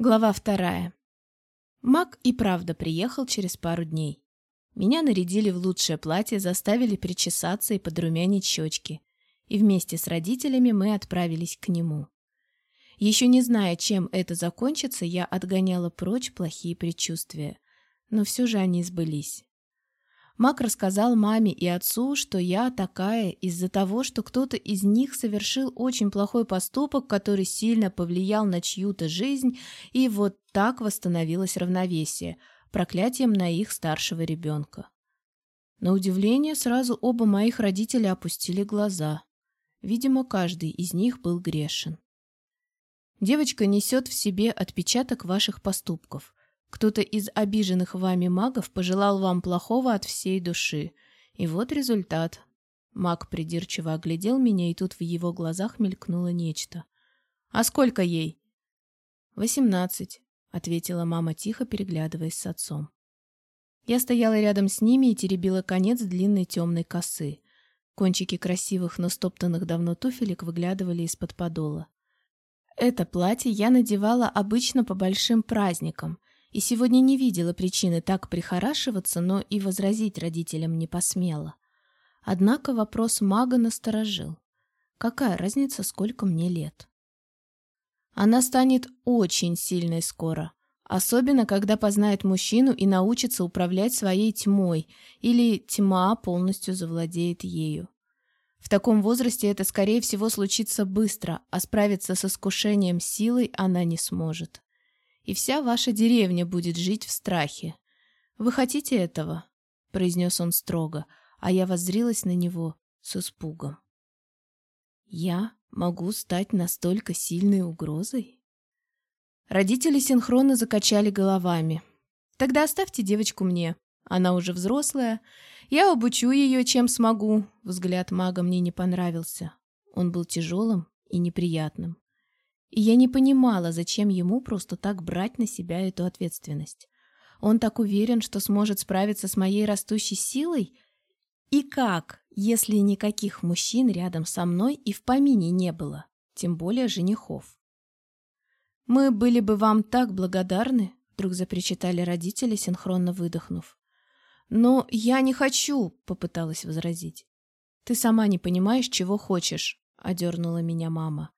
Глава вторая. Мак и правда приехал через пару дней. Меня нарядили в лучшее платье, заставили причесаться и подрумянить щечки. И вместе с родителями мы отправились к нему. Еще не зная, чем это закончится, я отгоняла прочь плохие предчувствия. Но все же они сбылись. Мак рассказал маме и отцу, что я такая из-за того, что кто-то из них совершил очень плохой поступок, который сильно повлиял на чью-то жизнь, и вот так восстановилось равновесие, проклятием на их старшего ребенка. На удивление, сразу оба моих родителя опустили глаза. Видимо, каждый из них был грешен. Девочка несет в себе отпечаток ваших поступков. Кто-то из обиженных вами магов пожелал вам плохого от всей души. И вот результат. Маг придирчиво оглядел меня, и тут в его глазах мелькнуло нечто. «А сколько ей?» «Восемнадцать», — ответила мама тихо, переглядываясь с отцом. Я стояла рядом с ними и теребила конец длинной темной косы. Кончики красивых, но стоптанных давно туфелек выглядывали из-под подола. Это платье я надевала обычно по большим праздникам, и сегодня не видела причины так прихорашиваться, но и возразить родителям не посмела. Однако вопрос мага насторожил. Какая разница, сколько мне лет? Она станет очень сильной скоро, особенно когда познает мужчину и научится управлять своей тьмой, или тьма полностью завладеет ею. В таком возрасте это, скорее всего, случится быстро, а справиться с искушением силой она не сможет и вся ваша деревня будет жить в страхе. Вы хотите этого?» — произнес он строго, а я воззрилась на него с испугом. «Я могу стать настолько сильной угрозой?» Родители синхронно закачали головами. «Тогда оставьте девочку мне. Она уже взрослая. Я обучу ее, чем смогу». Взгляд мага мне не понравился. Он был тяжелым и неприятным. И я не понимала, зачем ему просто так брать на себя эту ответственность. Он так уверен, что сможет справиться с моей растущей силой? И как, если никаких мужчин рядом со мной и в помине не было, тем более женихов? «Мы были бы вам так благодарны», — вдруг запричитали родители, синхронно выдохнув. «Но я не хочу», — попыталась возразить. «Ты сама не понимаешь, чего хочешь», — одернула меня мама.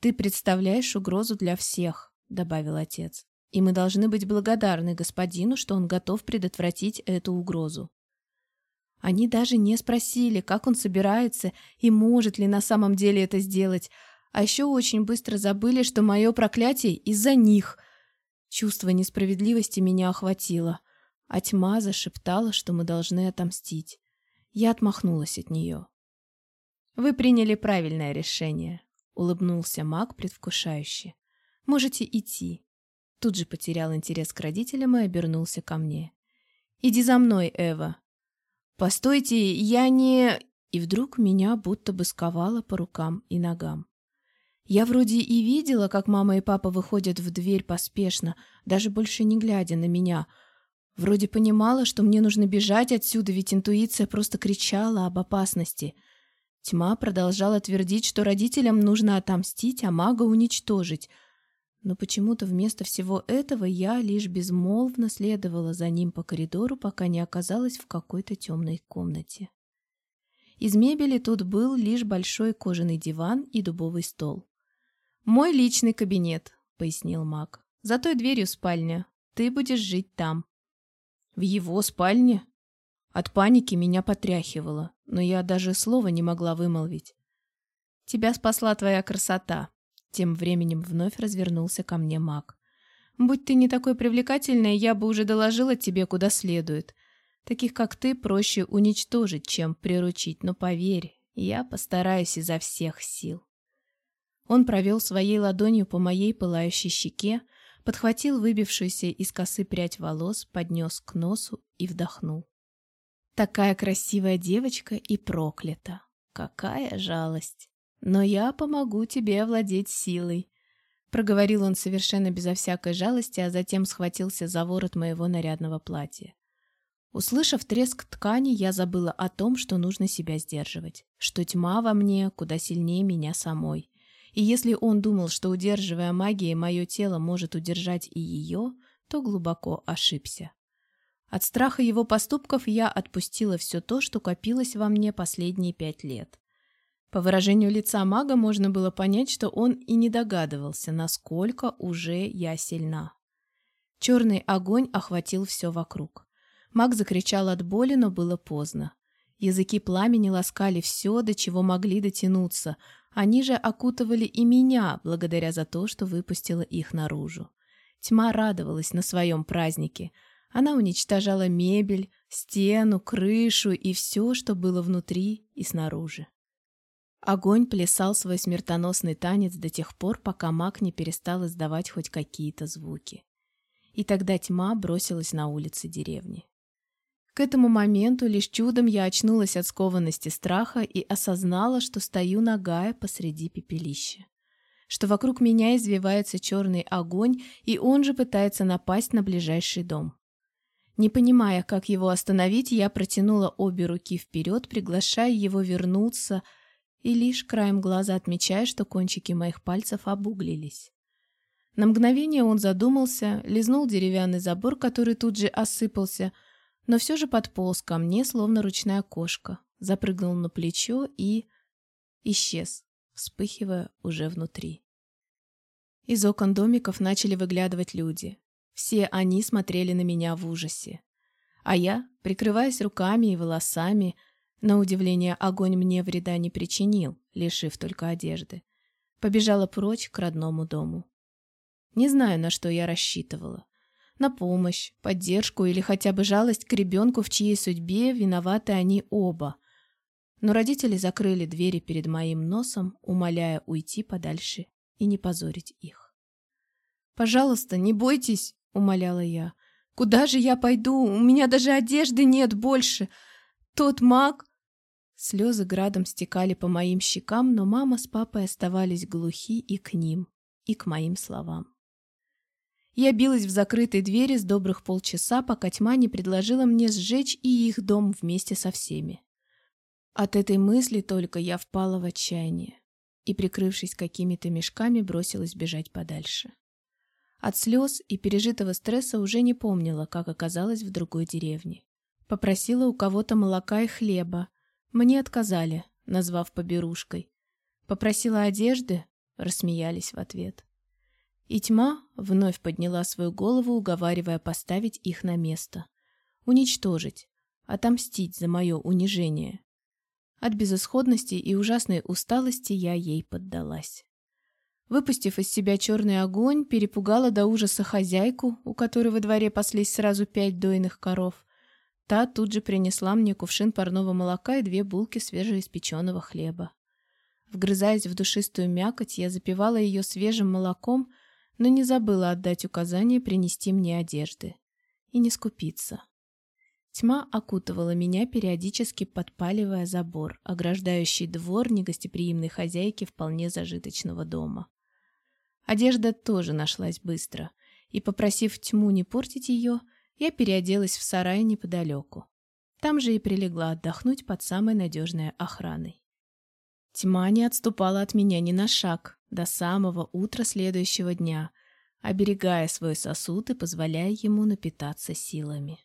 «Ты представляешь угрозу для всех», — добавил отец. «И мы должны быть благодарны господину, что он готов предотвратить эту угрозу». Они даже не спросили, как он собирается и может ли на самом деле это сделать, а еще очень быстро забыли, что мое проклятие из-за них. Чувство несправедливости меня охватило, а тьма зашептала, что мы должны отомстить. Я отмахнулась от нее. «Вы приняли правильное решение», улыбнулся маг предвкушающе. Можете идти. Тут же потерял интерес к родителям и обернулся ко мне. Иди за мной, Эва. Постойте, я не... И вдруг меня будто бы сковало по рукам и ногам. Я вроде и видела, как мама и папа выходят в дверь поспешно, даже больше не глядя на меня. Вроде понимала, что мне нужно бежать отсюда, ведь интуиция просто кричала об опасности — Тьма продолжала твердить, что родителям нужно отомстить, а мага уничтожить. Но почему-то вместо всего этого я лишь безмолвно следовала за ним по коридору, пока не оказалась в какой-то темной комнате. Из мебели тут был лишь большой кожаный диван и дубовый стол. «Мой личный кабинет», — пояснил маг. «За той дверью спальня. Ты будешь жить там». «В его спальне?» От паники меня потряхивало, но я даже слова не могла вымолвить. «Тебя спасла твоя красота», — тем временем вновь развернулся ко мне маг. «Будь ты не такой привлекательной, я бы уже доложила тебе куда следует. Таких, как ты, проще уничтожить, чем приручить, но поверь, я постараюсь изо всех сил». Он провел своей ладонью по моей пылающей щеке, подхватил выбившуюся из косы прядь волос, поднес к носу и вдохнул. Такая красивая девочка и проклята. Какая жалость. Но я помогу тебе овладеть силой. Проговорил он совершенно безо всякой жалости, а затем схватился за ворот моего нарядного платья. Услышав треск ткани, я забыла о том, что нужно себя сдерживать, что тьма во мне куда сильнее меня самой. И если он думал, что, удерживая магией, мое тело может удержать и ее, то глубоко ошибся. От страха его поступков я отпустила все то, что копилось во мне последние пять лет. По выражению лица мага можно было понять, что он и не догадывался, насколько уже я сильна. Черный огонь охватил все вокруг. Маг закричал от боли, но было поздно. Языки пламени ласкали все, до чего могли дотянуться. Они же окутывали и меня, благодаря за то, что выпустила их наружу. Тьма радовалась на своем празднике. Она уничтожала мебель, стену, крышу и все, что было внутри и снаружи. Огонь плясал свой смертоносный танец до тех пор, пока маг не перестал издавать хоть какие-то звуки. И тогда тьма бросилась на улицы деревни. К этому моменту лишь чудом я очнулась от скованности страха и осознала, что стою нагая посреди пепелища. Что вокруг меня извивается черный огонь, и он же пытается напасть на ближайший дом. Не понимая, как его остановить, я протянула обе руки вперед, приглашая его вернуться, и лишь краем глаза отмечая, что кончики моих пальцев обуглились. На мгновение он задумался, лизнул деревянный забор, который тут же осыпался — но все же подполз ко мне, словно ручная кошка, запрыгнул на плечо и... исчез, вспыхивая уже внутри. Из окон домиков начали выглядывать люди. Все они смотрели на меня в ужасе. А я, прикрываясь руками и волосами, на удивление огонь мне вреда не причинил, лишив только одежды, побежала прочь к родному дому. Не знаю, на что я рассчитывала на помощь, поддержку или хотя бы жалость к ребенку, в чьей судьбе виноваты они оба. Но родители закрыли двери перед моим носом, умоляя уйти подальше и не позорить их. «Пожалуйста, не бойтесь», — умоляла я. «Куда же я пойду? У меня даже одежды нет больше. Тот маг...» Слезы градом стекали по моим щекам, но мама с папой оставались глухи и к ним, и к моим словам. Я билась в закрытой двери с добрых полчаса, пока тьма не предложила мне сжечь и их дом вместе со всеми. От этой мысли только я впала в отчаяние и, прикрывшись какими-то мешками, бросилась бежать подальше. От слез и пережитого стресса уже не помнила, как оказалась в другой деревне. Попросила у кого-то молока и хлеба. Мне отказали, назвав поберушкой. Попросила одежды, рассмеялись в ответ. И тьма вновь подняла свою голову, уговаривая поставить их на место. Уничтожить, отомстить за мое унижение. От безысходности и ужасной усталости я ей поддалась. Выпустив из себя черный огонь, перепугала до ужаса хозяйку, у которой во дворе паслись сразу пять дойных коров. Та тут же принесла мне кувшин парного молока и две булки свежеиспеченного хлеба. Вгрызаясь в душистую мякоть, я запивала ее свежим молоком, но не забыла отдать указание принести мне одежды. И не скупиться. Тьма окутывала меня, периодически подпаливая забор, ограждающий двор негостеприимной хозяйки вполне зажиточного дома. Одежда тоже нашлась быстро, и, попросив тьму не портить ее, я переоделась в сарай неподалеку. Там же и прилегла отдохнуть под самой надежной охраной. Тьма не отступала от меня ни на шаг, до самого утра следующего дня, оберегая свой сосуд и позволяя ему напитаться силами.